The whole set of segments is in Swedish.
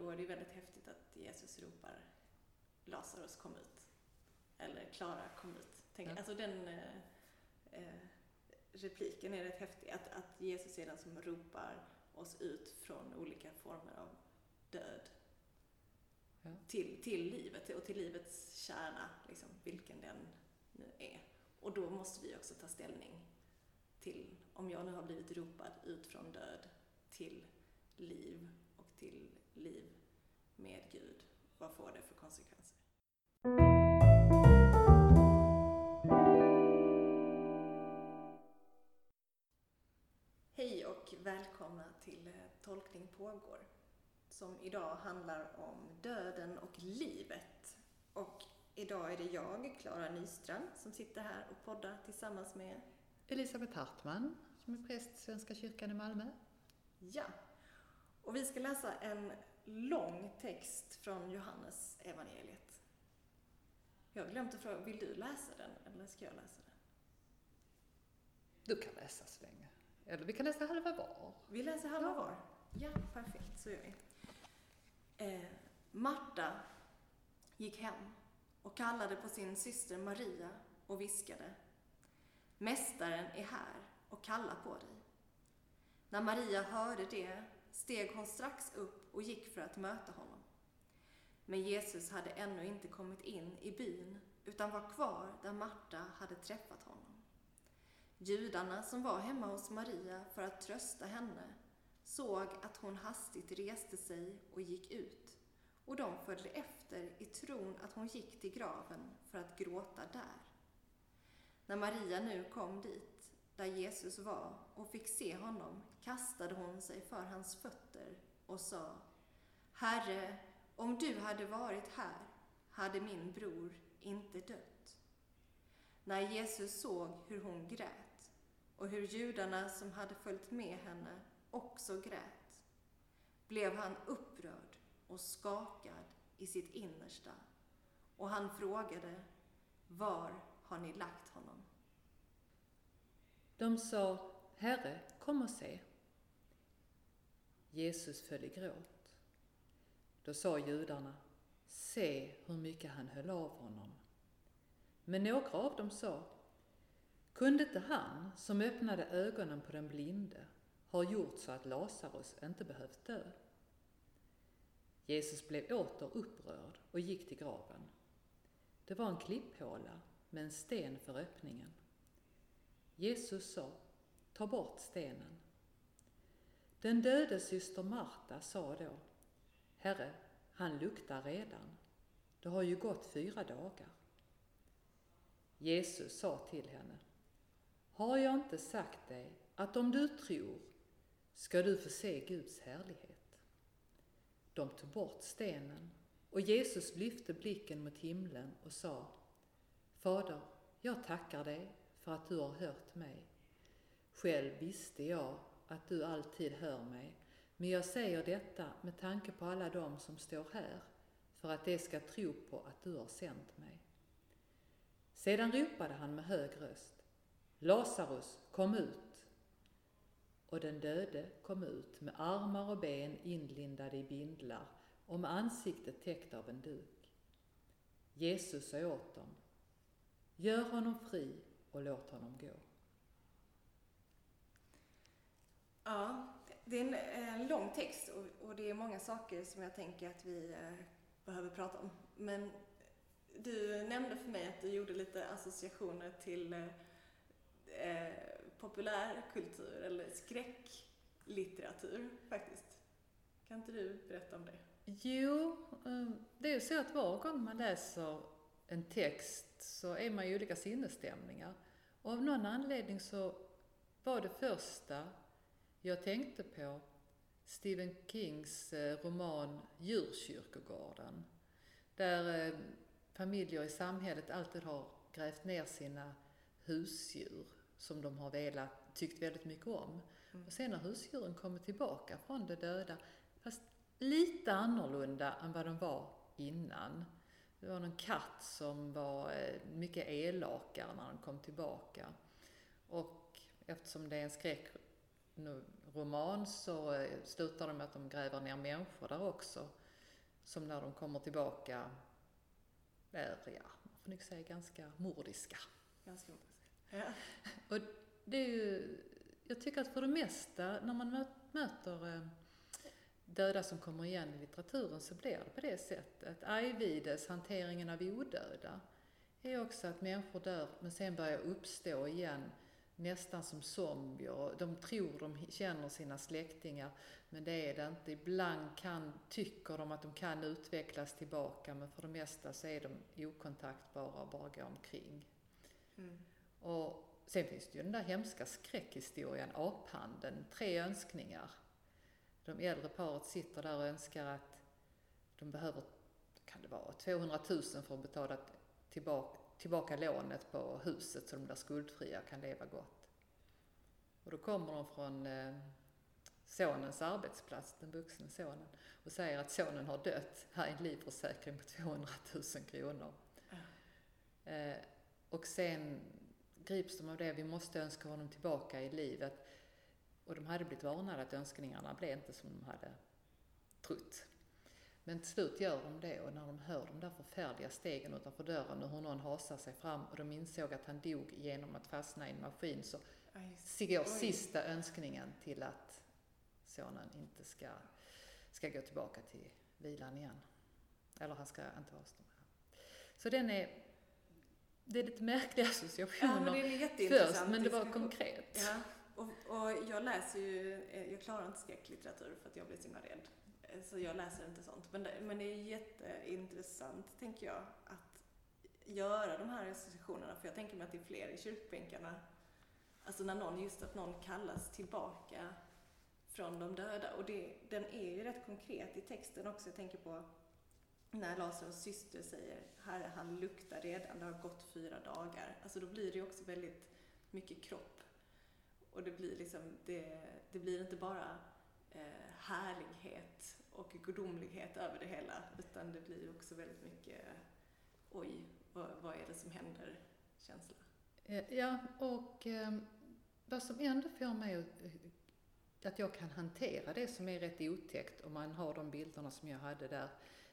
då är det väldigt häftigt att Jesus ropar Lazarus kom ut. Eller Klara kom ut. Tänk, Ja. Alltså den eh, eh, repliken är rätt häftig. Att, att Jesus är den som ropar oss ut från olika former av död Ja. till, till livet och till livets kärna, liksom, vilken den nu är. Och då måste vi också ta ställning till om jag nu har blivit ropad ut från död till liv och till liv med Gud. Vad får det för konsekvenser? Hej och välkomna till eh, Tolkning pågår som idag handlar om döden och livet. Och idag är det jag, Klara Nystrand, som sitter här och poddar tillsammans med Elisabeth Hartman, som är präst i Svenska kyrkan i Malmö. Ja. Och vi ska läsa en lång text från Johannes evangeliet. Jag att fråga, vill du läsa den eller ska jag läsa den? Du kan läsa så länge. Eller vi kan läsa halva var. Vi läser halva var. Ja, perfekt, så gör vi. Eh, Marta gick hem och kallade på sin syster Maria och viskade Mästaren är här och kallar på dig. När Maria hörde det steg hon strax upp och gick för att möta honom. Men Jesus hade ännu inte kommit in i byn utan var kvar där Marta hade träffat honom. Judarna som var hemma hos Maria för att trösta henne såg att hon hastigt reste sig och gick ut och de följde efter i tron att hon gick till graven för att gråta där. När Maria nu kom dit, där Jesus var, och fick se honom kastade hon sig för hans fötter och sa Herre, om du hade varit här hade min bror inte dött. När Jesus såg hur hon grät och hur judarna som hade följt med henne också grät, blev han upprörd och skakad i sitt innersta och han frågade Var har ni lagt honom? De sa, Herre, kom och se. Jesus föll i gråt. Då sa judarna, se hur mycket han höll av honom. Men några av dem sa, kunde inte han som öppnade ögonen på den blinde ha gjort så att Lazarus inte behövt dö? Jesus blev åter upprörd och gick till graven. Det var en klipphåla med en sten för öppningen. Jesus sa, ta bort stenen. Den döde syster Marta sa då, Herre, han luktar redan. Det har ju gått fyra dagar. Jesus sa till henne, har jag inte sagt dig att om du tror ska du få se Guds härlighet? De tog bort stenen och Jesus lyfte blicken mot himlen och sa, Fader, jag tackar dig för att du har hört mig. Själv visste jag att du alltid hör mig, men jag säger detta med tanke på alla dem som står här, för att de ska tro på att du har sänt mig. Sedan ropade han med hög röst, Lazarus, kom ut! Och den döde kom ut med armar och ben inlindade i bindlar och med ansiktet täckt av en duk. Jesus sa åt dem, gör honom fri och låt honom gå. Ja, det är en, en lång text och, och det är många saker som jag tänker att vi eh, behöver prata om. Men du nämnde för mig att du gjorde lite associationer till eh, eh, populärkultur eller skräcklitteratur faktiskt. Kan inte du berätta om det? Jo, eh, det är ju så att var gång man läser en text så är man i olika sinnesstämningar. Och av någon anledning så var det första jag tänkte på Stephen Kings eh, roman Djurkyrkogården. Där eh, familjer i samhället alltid har grävt ner sina husdjur som de har velat, tyckt väldigt mycket om. Mm. Och sen när husdjuren kommer tillbaka från det döda, fast lite annorlunda än vad de var innan. Det var någon katt som var eh, mycket elakare när den kom tillbaka. Och eftersom det är en skräckroman så eh, slutar de med att de gräver ner människor där också. som när de kommer tillbaka är, ja, man får nog säga ganska mordiska. Ganska ja. det är ju, jag tycker att för det mesta när man möter eh, döda som kommer igen i litteraturen så blir det på det sättet. Ajvides, hanteringen av odöda, är också att människor dör men sen börjar uppstå igen nästan som zombier. De tror de känner sina släktingar men det är det inte. Ibland kan, tycker de att de kan utvecklas tillbaka men för det mesta så är de okontaktbara och bara går omkring. Mm. Och sen finns det ju den där hemska skräckhistorien, aphandeln, tre önskningar. De äldre paret sitter där och önskar att de behöver, kan det vara, 200 000 för att betala tillbaka, tillbaka lånet på huset så de blir skuldfria och kan leva gott. Och då kommer de från eh, sonens arbetsplats, den vuxne sonen, och säger att sonen har dött. Här är en livförsäkring på 200 000 kronor. Mm. Eh, och sen grips de av det, vi måste önska honom tillbaka i livet. Och de hade blivit varnade att önskningarna blev inte som de hade trott. Men till slut gör de det och när de hör de där förfärliga stegen utanför dörren och hur någon hasar sig fram och de insåg att han dog genom att fastna i en maskin så går sista önskningen till att sonen inte ska, ska gå tillbaka till vilan igen. Eller han ska inte vara Så den är, det är lite märkliga associationer ja, men det är först, men det var konkret. Ja, och, och jag läser ju, eh, jag klarar inte skräcklitteratur för att jag blir så himla rädd. Eh, så jag läser inte sånt. Men det, men det är jätteintressant, tänker jag, att göra de här associationerna. För jag tänker mig att det är fler i kyrkbänkarna. Alltså när någon, just att någon kallas tillbaka från de döda. Och det, den är ju rätt konkret i texten också. Jag tänker på när Lazarus syster säger, Herre, han luktar redan, det har gått fyra dagar. Alltså då blir det ju också väldigt mycket kropp. Och det blir liksom, det, det blir inte bara eh, härlighet och gudomlighet över det hela, utan det blir också väldigt mycket, oj, vad, vad är det som händer, känsla. Eh, ja, och eh, vad som ändå får mig att eh, att jag kan hantera det som är rätt otäckt om man har de bilderna som jag hade där,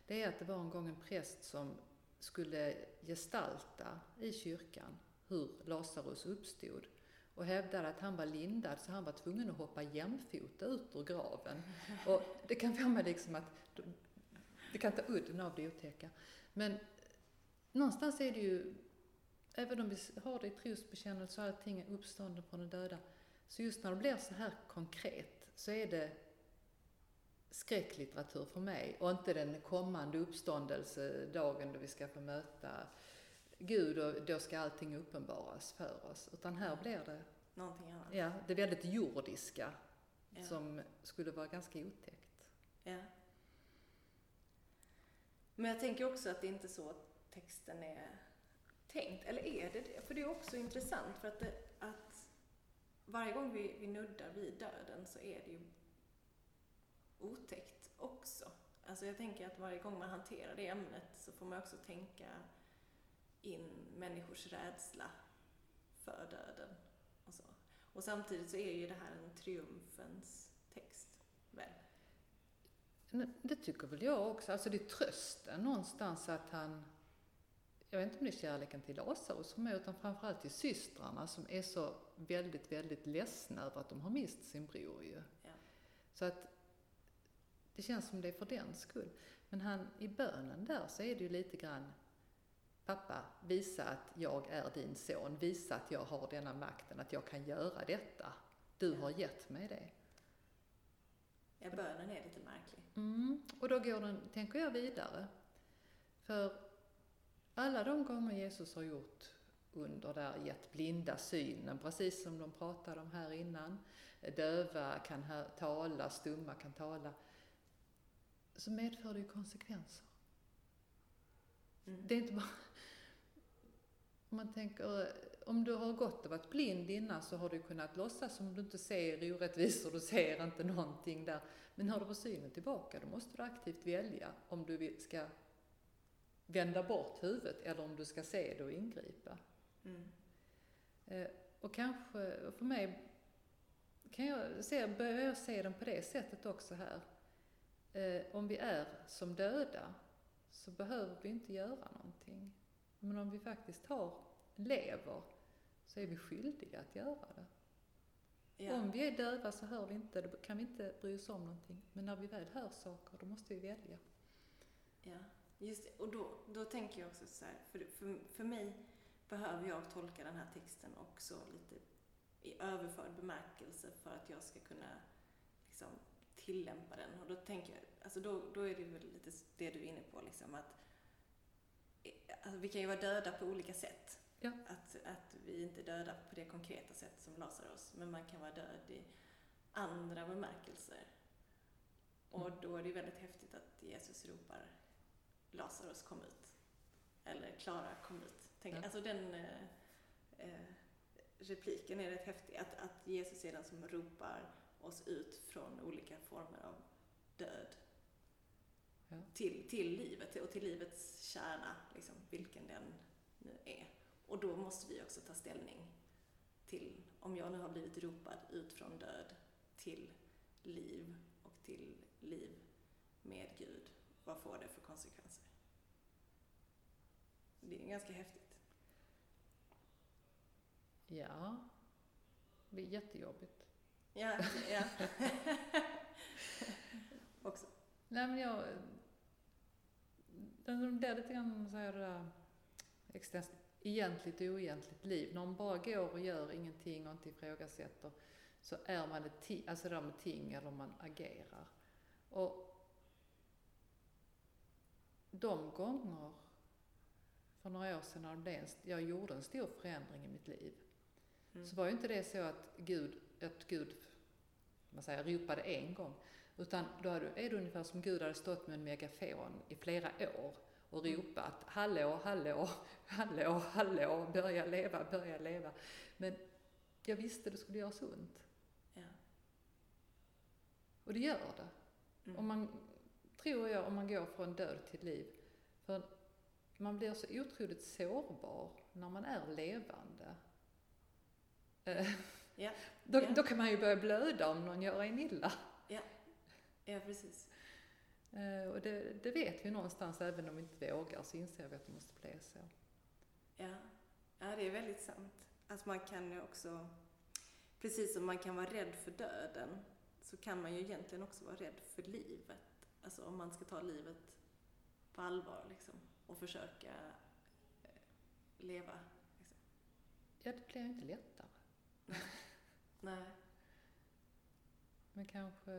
det är att det var en gång en präst som skulle gestalta i kyrkan hur Lazarus uppstod och hävdade att han var lindad så han var tvungen att hoppa jämfota ut ur graven. Och det kan få mig liksom att, det kan ta udden av det otäcka. Men någonstans är det ju, även om vi har det i trosbekännelse och allting är uppstånden från de döda, så just när det blir så här konkret så är det skräcklitteratur för mig och inte den kommande uppståndelsedagen då vi ska få möta Gud och då ska allting uppenbaras för oss. Utan här blir det någonting annat. Ja, det väldigt jordiska ja. som skulle vara ganska otäckt. Ja. Men jag tänker också att det är inte så att texten är tänkt, eller är det det? För det är också intressant för att, det, att varje gång vi, vi nuddar vid döden så är det ju otäckt också. Alltså jag tänker att varje gång man hanterar det ämnet så får man också tänka in människors rädsla för döden och så. Och samtidigt så är ju det här en triumfens text, väl? Det tycker väl jag också. Alltså det är trösten någonstans att han, jag vet inte om det är kärleken till Lazarus som är, utan framförallt till systrarna som är så väldigt, väldigt ledsna över att de har mist sin bror ju. Ja. Så att det känns som det är för den skull. Men han, i bönen där så är det ju lite grann Pappa, visa att jag är din son. Visa att jag har denna makten, att jag kan göra detta. Du har gett mig det. Ja, bönen är lite märklig. Mm, och då går den, tänker jag, vidare. För alla de gånger Jesus har gjort under där, gett blinda synen, precis som de pratade om här innan. Döva kan tala, stumma kan tala. Så medför det ju konsekvenser. Mm. Det är inte bara om man tänker, om du har gått och varit blind innan så har du kunnat låtsas som du inte ser orättvisor, du ser inte någonting där. Men har du fått synen tillbaka, då måste du aktivt välja om du ska vända bort huvudet eller om du ska se det och ingripa. Mm. Eh, och kanske, för mig, kan jag se, börjar jag se den på det sättet också här. eh, om vi är som döda så behöver vi inte göra någonting. Men om vi faktiskt har, lever så är vi skyldiga att göra det. Ja. Om vi är döva så hör vi inte, då kan vi inte bry oss om någonting. Men när vi väl hör saker, då måste vi välja. Ja, just det. Och då, då tänker jag också så här, för, för, för mig behöver jag tolka den här texten också lite i överförd bemärkelse för att jag ska kunna liksom, tillämpa den. Och då tänker jag, alltså då, då är det väl lite det du är inne på, liksom att alltså, vi kan ju vara döda på olika sätt. Ja. Att, att vi inte är döda på det konkreta sätt som Lazarus, men man kan vara död i andra bemärkelser. Och Mm. då är det väldigt häftigt att Jesus ropar Lazarus kom ut. Eller Klara kom ut. Tänk, Ja. Alltså den eh, eh, repliken är rätt häftig. Att, att Jesus är den som ropar oss ut från olika former av död. Ja. Till, till livet och till livets kärna, liksom, vilken den nu är. Och då måste vi också ta ställning till om jag nu har blivit ropad ut från död till liv och till liv med Gud. Vad får det för konsekvenser? Det är ganska häftigt. Ja, det blir jättejobbigt. Ja, ja. också. Nej men jag... Den där lite grann så här det där extens, egentligt och oegentligt liv. När man bara går och gör ingenting och inte ifrågasätter så är man ett ting, alltså det där med ting eller man agerar. Och de gånger för några år sedan när jag gjorde en stor förändring i mitt liv Mm. så var ju inte det så att Gud, att Gud man säger, ropade en gång. Utan då är det ungefär som Gud hade stått med en megafon i flera år och Mm. ropat hallå, hallå, hallå, hallå, börja leva, börja leva. Men jag visste det skulle göra så ont. Ja. Och det gör det. Mm. Om man, tror jag, om man går från död till liv. För man blir så otroligt sårbar när man är levande. Ja, Då, Ja. då kan man ju börja blöda om någon gör en illa. ja, precis. Eh, Och det, det vet vi någonstans, även om vi inte vågar så inser vi att det måste bli så. Ja. ja, det är väldigt sant. Alltså man kan ju också, precis som man kan vara rädd för döden, så kan man ju egentligen också vara rädd för livet. Alltså om man ska ta livet på allvar liksom, och försöka eh, leva. Liksom. Ja, det blir ju inte lättare. Nej. Men kanske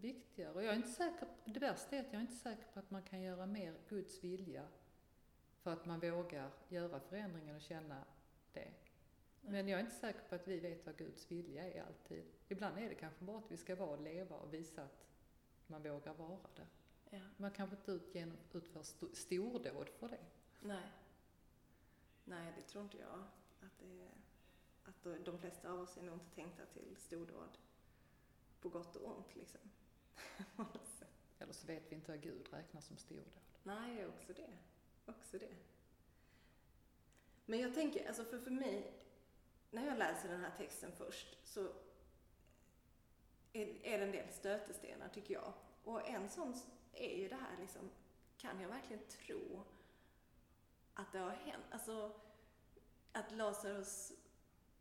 viktigare. Och jag är inte säker, det värsta är att jag är inte säker på att man kan göra mer Guds vilja för att man vågar göra förändringen och känna det. Men jag är inte säker på att vi vet vad Guds vilja är alltid. Ibland är det kanske bara att vi ska vara och leva och visa att man vågar vara det. Ja. Man kanske inte ut genom, utför sto- stordåd för det. Nej. Nej, det tror inte jag. Att, det är, att de- flesta av oss är nog inte tänkta till stordåd på gott och ont liksom. Eller så vet vi inte vad Gud räknar som stordåd. Nej, också det. Också det. Men jag tänker, alltså för, för mig, när jag läser den här texten först så är, är det en del stötestenar tycker jag. Och en sån är ju det här liksom, kan jag verkligen tro att det har hänt? Alltså, att Lazarus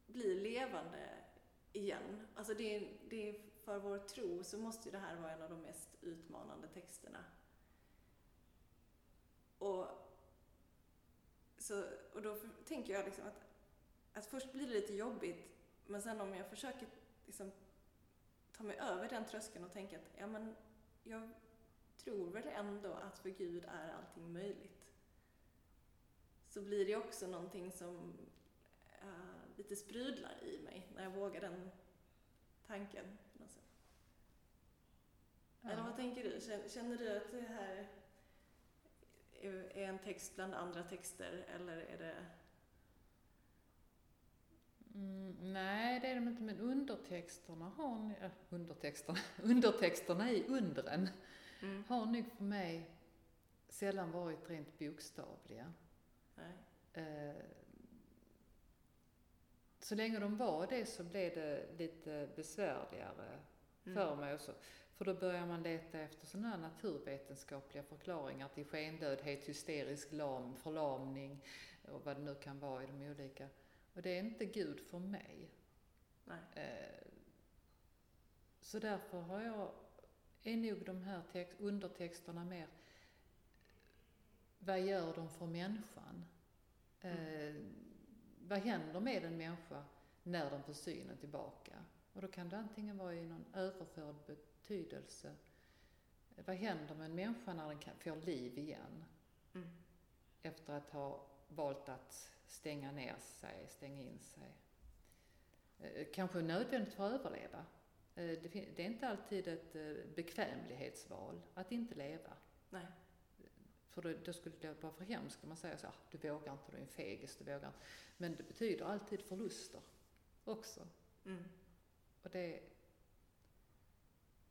blir levande igen. Alltså det, är- det är för vår tro så måste ju det här vara en av de mest utmanande texterna. Och, så, och då för, tänker jag liksom att, att först blir det lite jobbigt, men sen om jag försöker liksom ta mig över den tröskeln och tänka att ja, men jag tror väl ändå att för Gud är allting möjligt. Så blir det också någonting som eh, lite sprudlar i mig när jag vågar den tanken. något sätt. Eller vad tänker du? Känner, känner du att det här är en text bland andra texter eller är det... Mm, nej, det är de inte, men undertexterna har ni, äh, undertexterna, undertexterna i undren Mm. har nog för mig sällan varit rent bokstavliga. Nej. Eh, så länge de var det så blev det lite besvärligare Mm. för mig. Och så. För då börjar man leta efter sådana här naturvetenskapliga förklaringar till skendödhet, hysterisk lam, förlamning och vad det nu kan vara i de olika. Och det är inte Gud för mig. Eh, så därför har jag, är nog de här text, undertexterna mer, vad gör de för människan? Eh, vad händer med en människa när den får synen tillbaka? Och då kan det antingen vara i någon överförd betydelse. Vad händer med en människa när den kan, får liv igen? Mm. Efter att ha valt att stänga ner sig, stänga in sig. Eh, kanske nödvändigt för att överleva. Eh, det är inte alltid ett eh, bekvämlighetsval att inte leva. Nej. För då, då skulle det vara för hemskt om man säger så ah, du vågar inte, du är en fegis, du vågar inte. Men det betyder alltid förluster också. Mm. Och det,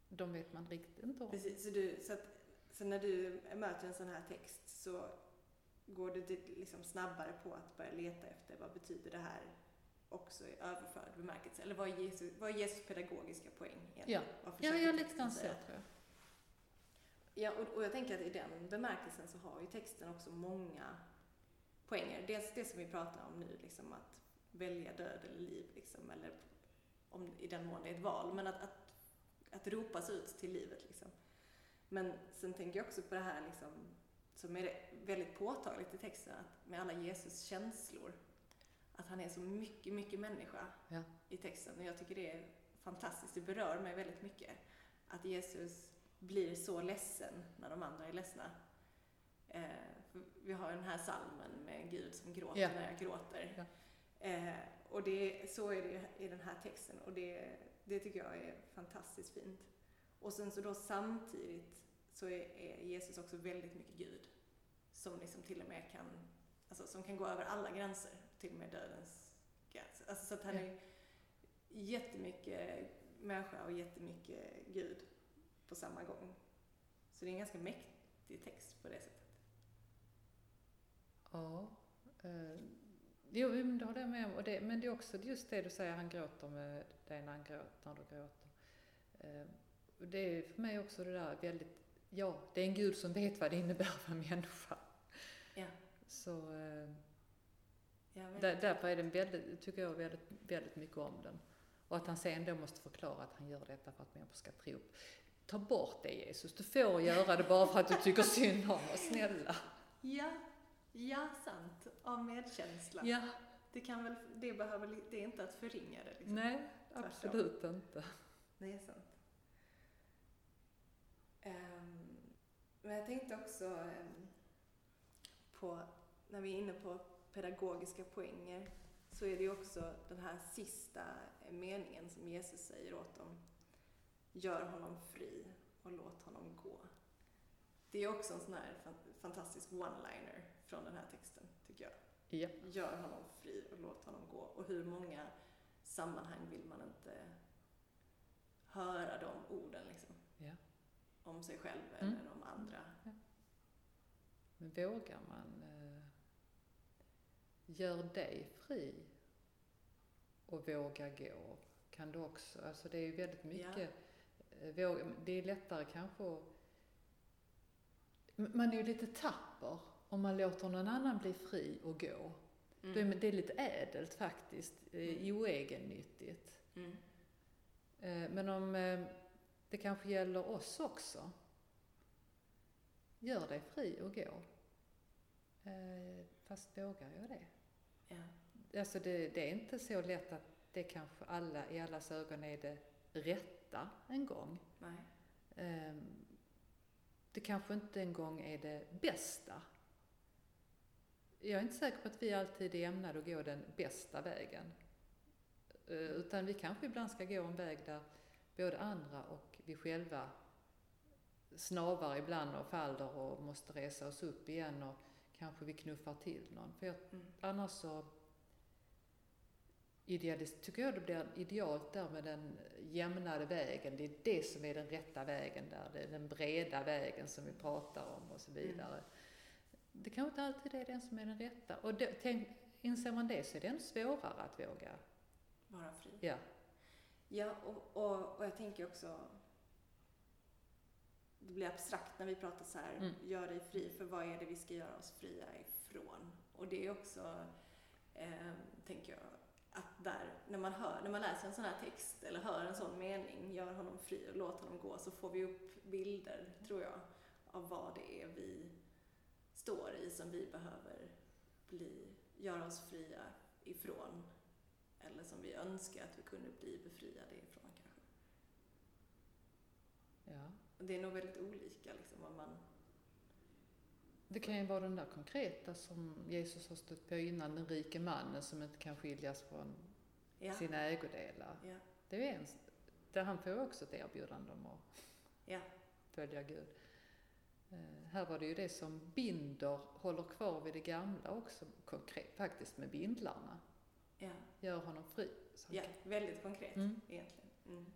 de vet man riktigt inte om. Precis, så, du, så, att, så när du möter en sån här text så går du dit liksom snabbare på att börja leta efter vad betyder det här också i överförd bemärkelse? Eller vad är Jesus, vad är Jesus pedagogiska poäng egentligen? Ja. Jag texten lite så säga? tror jag. Ja, och, och jag tänker att i den bemärkelsen så har ju texten också många poänger. Dels det som vi pratar om nu, liksom att välja död eller liv, liksom, eller om, i den mån det är ett val, men att, att, att ropas ut till livet. Liksom. Men sen tänker jag också på det här liksom, som är väldigt påtagligt i texten, att med alla Jesus känslor. Att han är så mycket, mycket människa Ja. i texten. Och jag tycker det är fantastiskt, det berör mig väldigt mycket. Att Jesus blir så ledsen när de andra är ledsna. Eh, vi har den här salmen med Gud som gråter Ja. när jag gråter. Eh, och det, så är det i den här texten och det, det tycker jag är fantastiskt fint. Och sen så då samtidigt så är, är Jesus också väldigt mycket Gud. Som liksom till och med kan, alltså som kan gå över alla gränser, till och med dödens gränser. Alltså så att han Ja. är jättemycket människa och jättemycket Gud på samma gång. Så det är en ganska mäktig text på det sättet. Ja. Eh, jo, det håller jag med om. Och det, men det är också just det du säger, han gråter med dig när, han gråter, när du gråter. Eh, det är för mig också det där väldigt, ja, det är en gud som vet vad det innebär att vara människa. Ja. Så eh, där, därför är den väldigt, tycker jag väldigt, väldigt mycket om den. Och att han sen då måste förklara att han gör detta för att människor ska tro. Ta bort det Jesus, du får göra det bara för att du tycker synd om oss, snälla. ja, ja, sant. Av medkänsla. Ja, Det, kan väl, det, behöver, det är inte att förringa det. Liksom. nej, Tvärtom. absolut inte. Det är sant. Ehm, men jag tänkte också ehm, på, när vi är inne på pedagogiska poänger, så är det ju också den här sista meningen som Jesus säger åt dem. Gör honom fri och låt honom gå. Det är också en sån här fan- fantastisk one-liner från den här texten, tycker jag. Ja. Gör honom fri och låt honom gå. Och hur många sammanhang vill man inte höra de orden liksom? Ja. Om sig själv Mm. eller om andra. Men vågar man eh, gör dig fri och våga gå? Kan du också, alltså det är ju väldigt mycket, våga, det är lättare kanske att, man är ju lite tapper om man låter någon annan bli fri och gå. Är, det är lite ädelt faktiskt, eh, oegennyttigt. Mm. Eh, Men om eh, det kanske gäller oss också. Gör dig fri och gå. Fast vågar jag det? Ja. Alltså det, det är inte så lätt att det kanske alla, i allas ögon är det rätta en gång. Nej. Eh, Det kanske inte en gång är det bästa. Jag är inte säker på att vi alltid är ämnade att gå den bästa vägen. Eh, Utan vi kanske ibland ska gå en väg där både andra och vi själva snavar ibland och faller och måste resa oss upp igen och kanske vi knuffar till någon. För jag, Mm. annars så idealist, tycker jag det blir idealt där med den jämnade vägen. Det är det som är den rätta vägen där. Det är den breda vägen som vi pratar om och så vidare. Det kanske inte alltid är den som är den rätta. Och det, tänk, inser man det så är det ännu svårare att våga. Vara fri. Ja. Ja, och, och, och jag tänker också det blir abstrakt när vi pratar så här, Mm. gör dig fri, för vad är det vi ska göra oss fria ifrån? Och det är också, eh, tänker jag, att där, när man, hör, när man läser en sån här text eller hör en sån mening, gör honom fri och låt honom gå, så får vi upp bilder, tror jag, av vad det är vi står i som vi behöver bli, göra oss fria ifrån. Eller som vi önskar att vi kunde bli befriade ifrån kanske. Ja. Det är nog väldigt olika liksom vad man... Det kan ju vara den där konkreta som Jesus har stött på innan, den rike mannen som inte kan skiljas från Ja, sina ägodelar. ja, Det är en, där han får också ett erbjudande om att ja, följa Gud. Eh, här var det ju det som binder, håller kvar vid det gamla också konkret, faktiskt med bindlarna. ja, Gör honom fri. Ja. Väldigt konkret Mm. egentligen. Mm.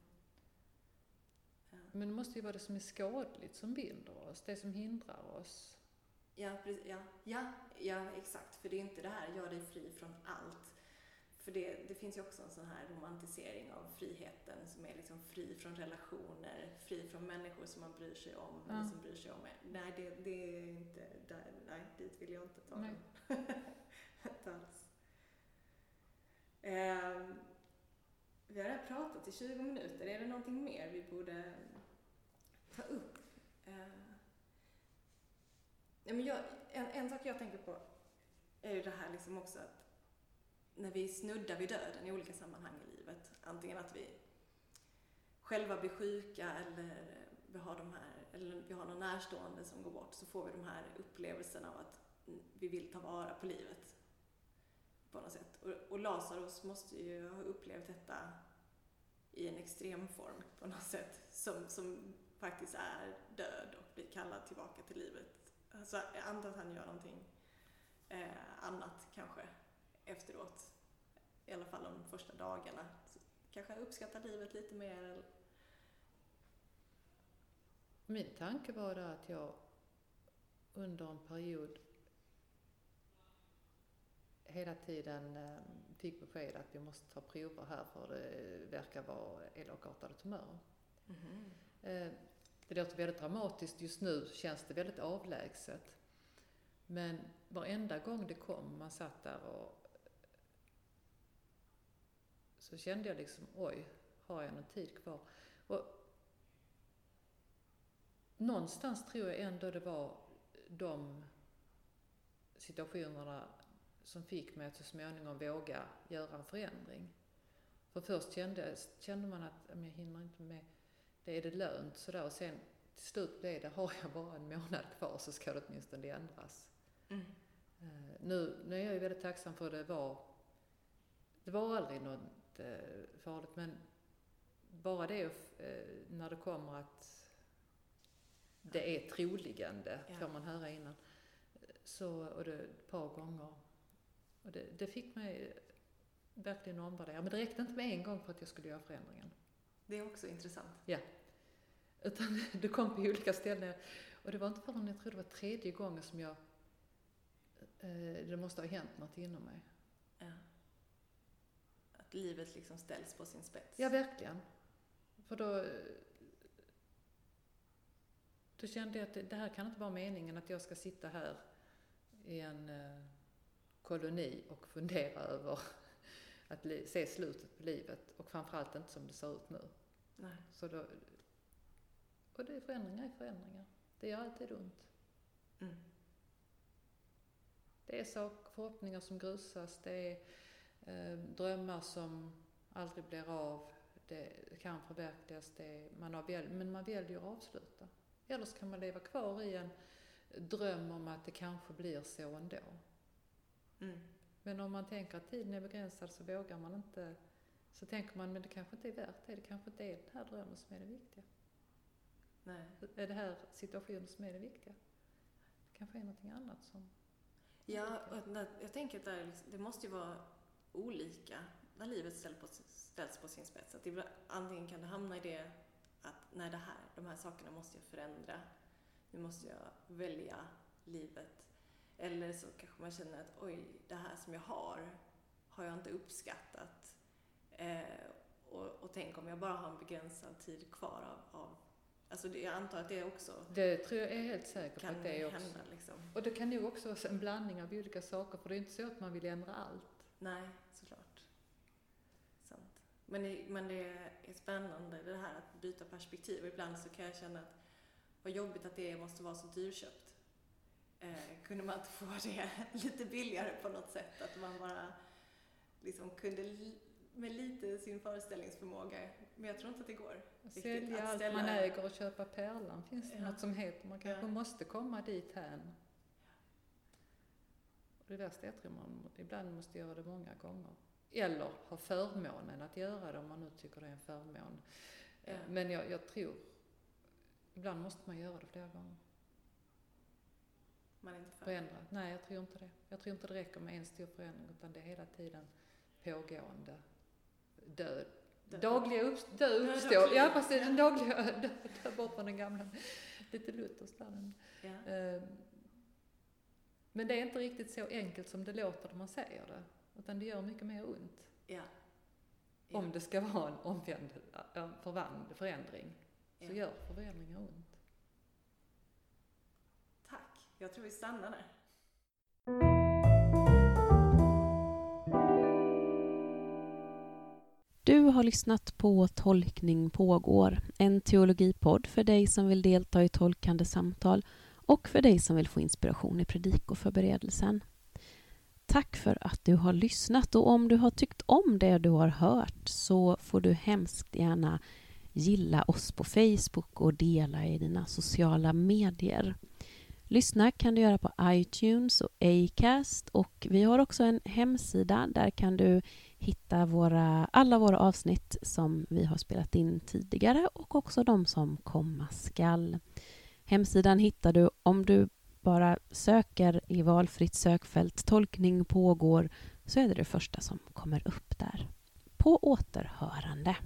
Ja. Men det måste ju vara det som är skadligt som binder oss, det som hindrar oss. Ja, precis, ja, ja, ja, exakt. För det är inte det här, gör dig fri från allt. För det, det finns ju också en sån här romantisering av friheten som är liksom fri från relationer, fri från människor som man bryr sig om eller Ja. som bryr sig om en. Nej, det, det är inte, där, nej, dit vill jag inte ta Nej. den. inte alls. Ehm, vi har redan pratat i 20 minuter. Är det någonting mer vi borde ta upp? Ehm, Ja, men jag, en, en sak jag tänker på är ju det här liksom också att när vi snuddar vid döden i olika sammanhang i livet, antingen att vi själva blir sjuka eller vi har, de här, eller vi har någon närstående som går bort, så får vi de här upplevelserna av att vi vill ta vara på livet på något sätt. Och, och Lazarus måste ju ha upplevt detta i en extrem form på något sätt, som, som faktiskt är död och blir kallad tillbaka till livet. Alltså, jag antar att han gör någonting eh, annat kanske efteråt. I alla fall de första dagarna. Så kanske uppskattar livet lite mer. Min tanke var då att jag under en period hela tiden eh, fick besked att vi måste ta prover här för det verkar vara elakartade tumörer. Eh, det låter väldigt dramatiskt just nu, känns det väldigt avlägset. Men varenda gång det kom, man satt där och så kände jag liksom, oj, har jag någon tid kvar? Och någonstans tror jag ändå det var de situationerna som fick mig att så småningom våga göra en förändring. För först kände, kände man att "Men jag hinner inte med det, är det lönt sådär och sen till slut blev det, har jag bara en månad kvar så ska det åtminstone ändras. Mm. Eh, Nu, nu är jag ju väldigt tacksam för det var, det var aldrig något eh, farligt men bara det eh, när det kommer att det är troligande, Ja. får man höra innan. Så, och det ett par gånger. Och det, det fick mig verkligen att omvärdera. Men det räckte inte med en gång för att jag skulle göra förändringen. Det är också intressant. Utan det kom på olika ställen. Och det var inte förrän jag tror det var tredje gången som jag, eh, det måste ha hänt något inom mig. Ja. Att livet liksom ställs på sin spets. Ja, verkligen. För då, då kände jag att det, här kan inte vara meningen att jag ska sitta här i en eh, koloni och fundera över att se slutet på livet och framförallt inte som det ser ut nu. Nej. Så då, och det är förändringar är förändringar. Det gör alltid ont. Mm. Det är sak, förhoppningar som grusas, det är eh, drömmar som aldrig blir av, det kan förverkligas, det man har väl, men man väljer att avsluta. Eller så kan man leva kvar i en dröm om att det kanske blir så ändå. Mm. Men om man tänker att tiden är begränsad så vågar man inte, så tänker man men det kanske inte är värt det, det kanske inte är den här drömmen som är det viktiga. Nej. Är det här situationen som är det viktiga? Det kanske är någonting annat som... Ja, jag tänker att det, är liksom, det måste ju vara olika när livet ställs på, ställs på sin spets. Att ibland, antingen kan det hamna i det att nej, det här, de här sakerna måste jag förändra. Nu måste jag välja livet. Eller så kanske man känner att oj, det här som jag har har jag inte uppskattat. Eh, och, och tänk om jag bara har en begränsad tid kvar av, av Alltså det, jag antar att det också Det tror jag är helt säker på kan att det är också. hända liksom. Och det kan nog också vara en blandning av olika saker, för det är inte så att man vill ändra allt. Nej, såklart. Sant. Men det, men det är spännande det här att byta perspektiv. Ibland så kan jag känna att vad jobbigt att det måste vara så dyrköpt. Eh, kunde man inte få det lite billigare på något sätt? Att man bara liksom kunde med lite sin föreställningsförmåga. Men jag tror inte att det går. Riktigt, Sälja att allt ställa- man äger och köpa pärlan finns det Ja. något som heter. Man kanske Ja. måste komma dit hän. Det värsta är att man ibland måste göra det många gånger. Eller ha förmånen att göra det om man nu tycker det är en förmån. Ja. Men jag, jag tror, ibland måste man göra det flera gånger. Man är inte för. Förändra. Nej, jag tror inte det. Jag tror inte det räcker med en stor förändring utan det är hela tiden pågående död. Död. Dagliga upp, dö Död uppstår. Ja, är den dagliga, dö, dö bort från den gamla, lite Luthers där. Ja. Eh, Men det är inte riktigt så enkelt som det låter när man säger det. Utan det gör mycket mer ont. Ja. Om det ska vara en omvänd förvand, förändring. Så Ja. gör förändringar ont. Tack. Jag tror vi stannar där. Har lyssnat på Tolkning pågår, en teologipodd för dig som vill delta i tolkande samtal och för dig som vill få inspiration i predikoförberedelsen. Tack för att du har lyssnat och om du har tyckt om det du har hört så får du hemskt gärna gilla oss på Facebook och dela i dina sociala medier. Lyssna kan du göra på iTunes och Acast och vi har också en hemsida. Där kan du hitta våra, alla våra avsnitt som vi har spelat in tidigare och också de som komma skall. Hemsidan hittar du om du bara söker i valfritt sökfält tolkning pågår så är det det första som kommer upp där. På återhörande.